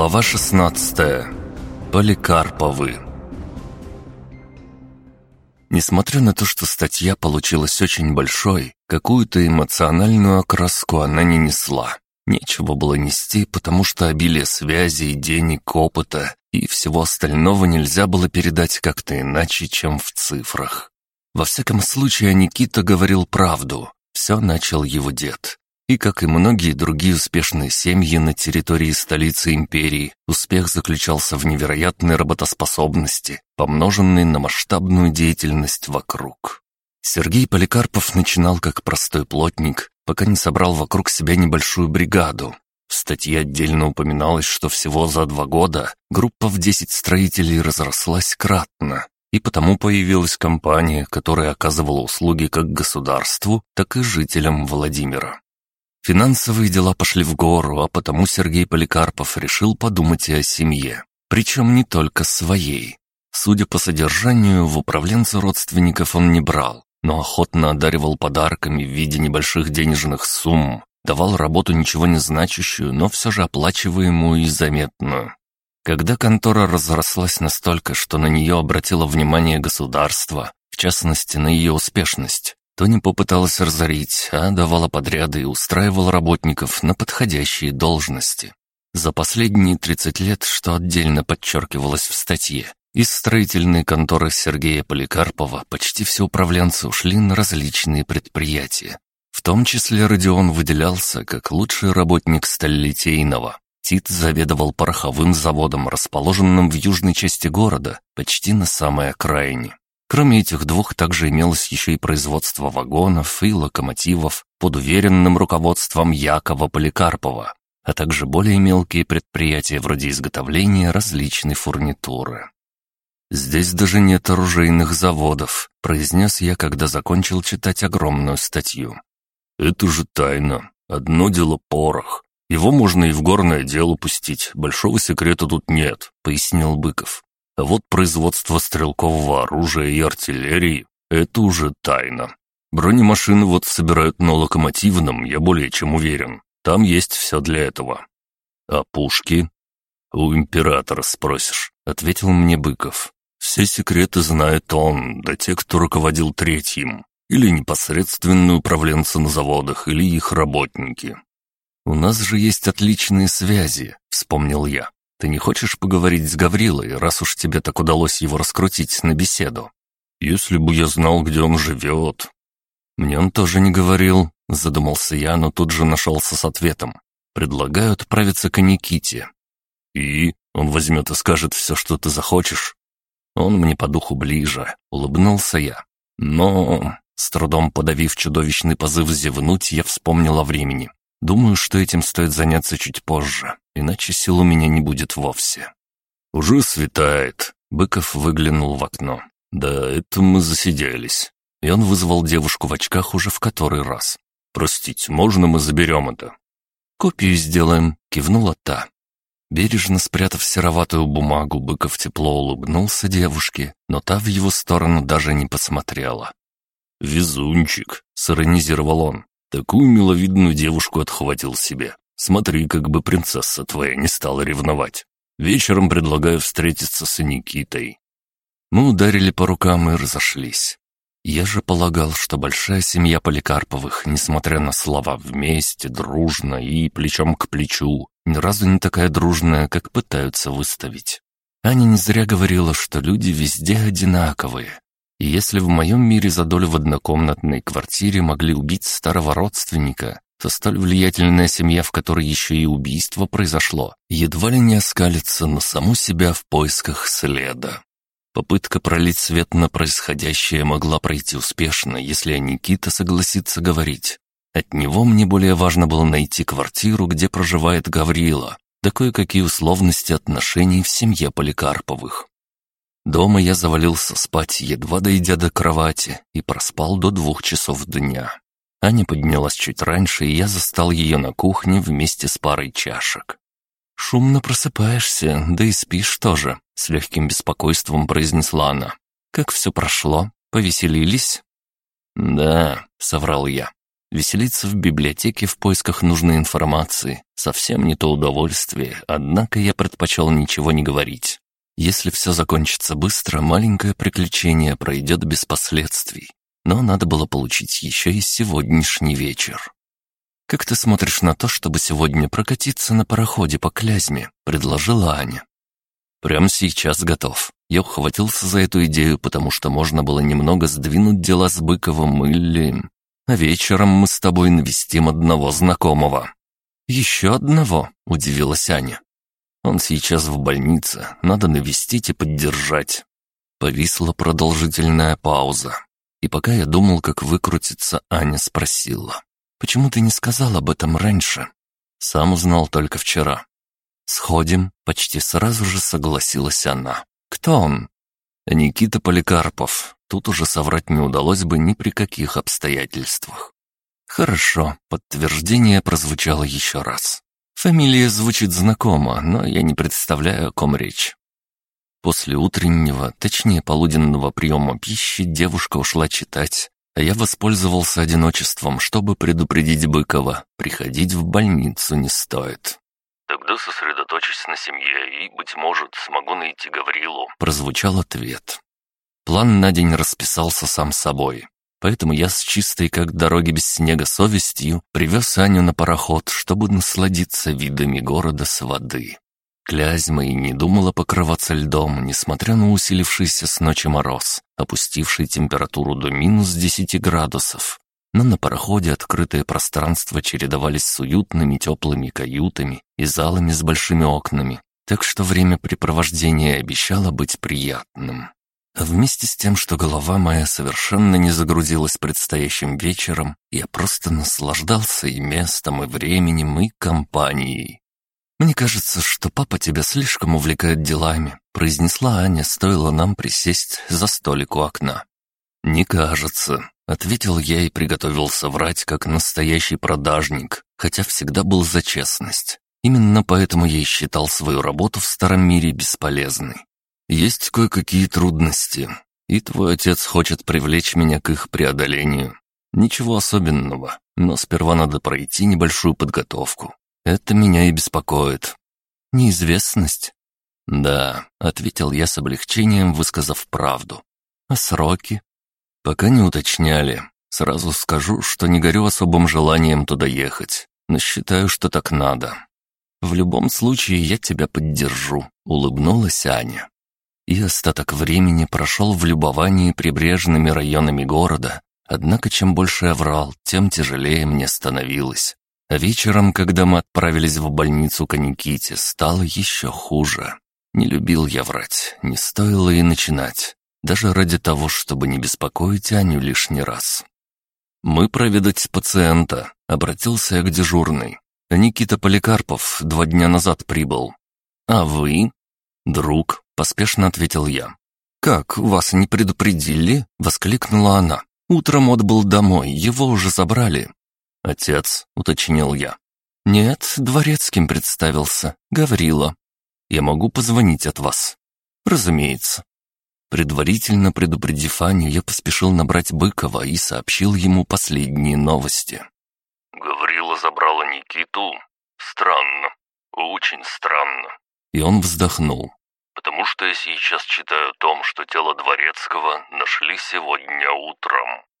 Глава 16. Поликарповы. Несмотря на то, что статья получилась очень большой, какую-то эмоциональную окраску она не несла. Нечего было нести, потому что обилие связей, денег, опыта и всего остального нельзя было передать как-то иначе, чем в цифрах. Во всяком случае, Никита говорил правду. Все начал его дед. И, как и многие другие успешные семьи на территории столицы империи, успех заключался в невероятной работоспособности, помноженной на масштабную деятельность вокруг. Сергей Поликарпов начинал как простой плотник, пока не собрал вокруг себя небольшую бригаду. В статье отдельно упоминалось, что всего за два года группа в 10 строителей разрослась кратно, и потому появилась компания, которая оказывала услуги как государству, так и жителям Владимира. Финансовые дела пошли в гору, а потому Сергей Поликарпов решил подумать и о семье. Причем не только своей. Судя по содержанию, в управленца родственников он не брал, но охотно одаривал подарками в виде небольших денежных сумм, давал работу ничего не значащую, но все же оплачиваемую и заметную. Когда контора разрослась настолько, что на нее обратило внимание государство, в частности на ее успешность, то попыталась разорить, а давала подряды и устраивала работников на подходящие должности. За последние 30 лет, что отдельно подчеркивалось в статье, из строительной конторы Сергея Поликарпова почти все управленцы ушли на различные предприятия. В том числе Родион выделялся как лучший работник Сталлитейного. Тит заведовал пороховым заводом, расположенным в южной части города, почти на самой окраине. Кроме этих двух также имелось еще и производство вагонов и локомотивов под уверенным руководством Якова Поликарпова, а также более мелкие предприятия вроде изготовления различной фурнитуры. «Здесь даже нет оружейных заводов», — произнес я, когда закончил читать огромную статью. «Это же тайна. Одно дело порох. Его можно и в горное дело пустить, большого секрета тут нет», — пояснил Быков. А вот производство стрелкового оружия и артиллерии — это уже тайна. Бронемашины вот собирают на локомотивном, я более чем уверен. Там есть все для этого. А пушки? У императора спросишь, — ответил мне Быков. Все секреты знает он, да те, кто руководил третьим. Или непосредственные управленцы на заводах, или их работники. «У нас же есть отличные связи», — вспомнил я. Ты не хочешь поговорить с Гаврилой, раз уж тебе так удалось его раскрутить на беседу? Если бы я знал, где он живет. Мне он тоже не говорил, задумался я, но тут же нашелся с ответом. Предлагаю отправиться к Никите. И он возьмет и скажет все, что ты захочешь. Он мне по духу ближе, улыбнулся я. Но, с трудом подавив чудовищный позыв зевнуть, я вспомнил о времени. Думаю, что этим стоит заняться чуть позже, иначе сил у меня не будет вовсе. «Уже светает», — Быков выглянул в окно. «Да, это мы засиделись». И он вызвал девушку в очках уже в который раз. «Простите, можно мы заберем это?» «Копию сделаем», — кивнула та. Бережно спрятав сероватую бумагу, Быков тепло улыбнулся девушке, но та в его сторону даже не посмотрела. «Везунчик», — сиронизировал он. Такую миловидную девушку отхватил себе. Смотри, как бы принцесса твоя не стала ревновать. Вечером предлагаю встретиться с Никитой». Мы ударили по рукам и разошлись. Я же полагал, что большая семья Поликарповых, несмотря на слова «вместе», «дружно» и «плечом к плечу», ни разу не такая дружная, как пытаются выставить. Аня не зря говорила, что люди везде одинаковые, если в моем мире за долю в однокомнатной квартире могли убить старого родственника, то столь влиятельная семья, в которой еще и убийство произошло, едва ли не оскалится на саму себя в поисках следа. Попытка пролить свет на происходящее могла пройти успешно, если Никита согласится говорить. От него мне более важно было найти квартиру, где проживает Гаврила, да кое-какие условности отношений в семье Поликарповых. Дома я завалился спать, едва дойдя до кровати, и проспал до двух часов дня. Аня поднялась чуть раньше, и я застал ее на кухне вместе с парой чашек. «Шумно просыпаешься, да и спишь тоже», — с легким беспокойством произнесла она. «Как все прошло? Повеселились?» «Да», — соврал я. Веселиться в библиотеке в поисках нужной информации — совсем не то удовольствие, однако я предпочел ничего не говорить. Если все закончится быстро, маленькое приключение пройдет без последствий. Но надо было получить еще и сегодняшний вечер. «Как ты смотришь на то, чтобы сегодня прокатиться на пароходе по Клязьме?» — предложила Аня. «Прямо сейчас готов». Я ухватился за эту идею, потому что можно было немного сдвинуть дела с Быковым или а вечером мы с тобой навестим одного знакомого». «Еще одного?» — удивилась Аня. «Он сейчас в больнице, надо навестить и поддержать». Повисла продолжительная пауза. И пока я думал, как выкрутиться, Аня спросила. «Почему ты не сказал об этом раньше?» «Сам узнал только вчера». «Сходим», — почти сразу же согласилась она. «Кто он?» «Никита Поликарпов. Тут уже соврать не удалось бы ни при каких обстоятельствах. Хорошо, подтверждение прозвучало еще раз. Фамилия звучит знакомо, но я не представляю, о ком речь. После утреннего, точнее полуденного приема пищи девушка ушла читать, а я воспользовался одиночеством, чтобы предупредить Быкова. Приходить в больницу не стоит. «Тогда сосредоточусь на семье и, быть может, смогу найти Гаврилу», — прозвучал ответ. План на день расписался сам собой. Поэтому я с чистой, как дороги без снега, совестью привез Аню на пароход, чтобы насладиться видами города с воды. Клязьма и не думала покрываться льдом, несмотря на усилившийся с ночи мороз, опустивший температуру до минус десяти градусов. Но на пароходе открытые пространства чередовались с уютными теплыми каютами и залами с большими окнами, так что времяпрепровождение обещало быть приятным. Вместе с тем, что голова моя совершенно не загрузилась предстоящим вечером, я просто наслаждался и местом, и временем, и компанией. «Мне кажется, что папа тебя слишком увлекает делами», произнесла Аня, стоило нам присесть за столик у окна. «Не кажется», — ответил я и приготовился врать, как настоящий продажник, хотя всегда был за честность. Именно поэтому я и считал свою работу в старом мире бесполезной. Есть кое-какие трудности, и твой отец хочет привлечь меня к их преодолению. Ничего особенного, но сперва надо пройти небольшую подготовку. Это меня и беспокоит. Неизвестность? Да, ответил я с облегчением, высказав правду. А сроки? Пока не уточняли. Сразу скажу, что не горю особым желанием туда ехать, но считаю, что так надо. В любом случае я тебя поддержу, улыбнулась Аня и остаток времени прошел в любовании прибрежными районами города. Однако чем больше я врал, тем тяжелее мне становилось. А вечером, когда мы отправились в больницу к Никите, стало еще хуже. Не любил я врать, не стоило и начинать. Даже ради того, чтобы не беспокоить Аню лишний раз. «Мы проведать пациента», — обратился я к дежурной. «Никита Поликарпов два дня назад прибыл». «А вы?» «Друг», — поспешно ответил я. «Как, вас не предупредили?» — воскликнула она. «Утром отбыл домой, его уже забрали». «Отец», — уточнил я. «Нет, дворецким представился. Гаврила. Я могу позвонить от вас?» «Разумеется». Предварительно предупредив Аню, я поспешил набрать Быкова и сообщил ему последние новости. «Гаврила забрала Никиту. Странно. Очень странно». И он вздохнул потому что я сейчас читаю о том, что тело Дворецкого нашли сегодня утром.